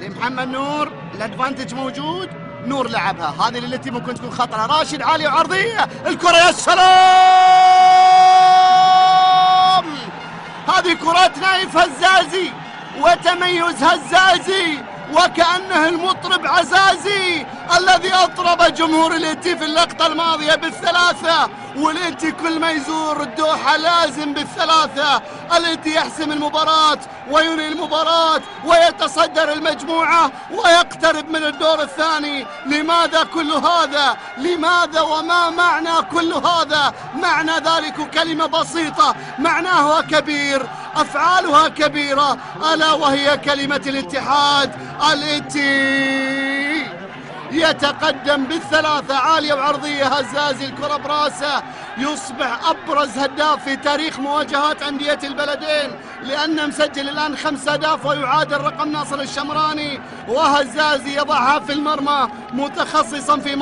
لمحمد نور الأدفانتج موجود. نور لعبها. هذه التي ممكن تكون خطره راشد عاليه وعرضيه الكرة يا سلام! هذه كرة نايف هزازي وتميز هزازي وكأنه المطرب عزازي. الذي أطرب جمهور الإنتي في اللقطة الماضية بالثلاثة والإنتي كل ما يزور الدوحة لازم بالثلاثة. الإنتي يحسم المباراة وينهي المباراة ويتصدر المجموعة ويقترب من الدور الثاني. لماذا كل هذا؟ لماذا وما معنى كل هذا؟ معنى ذلك كلمة بسيطة معناها كبير أفعالها كبيرة ألا وهي كلمة الاتحاد الاتي يتقدم بالثلاثة عالية وعرضية هزازي الكرة براسه. يصبح أبرز هداف في تاريخ مواجهات أندية البلدين لأنه مسجل الآن خمس أهداف ويعادل رقم ناصر الشمراني. وهزازي يضعها في المرمى متخصصا في مرمى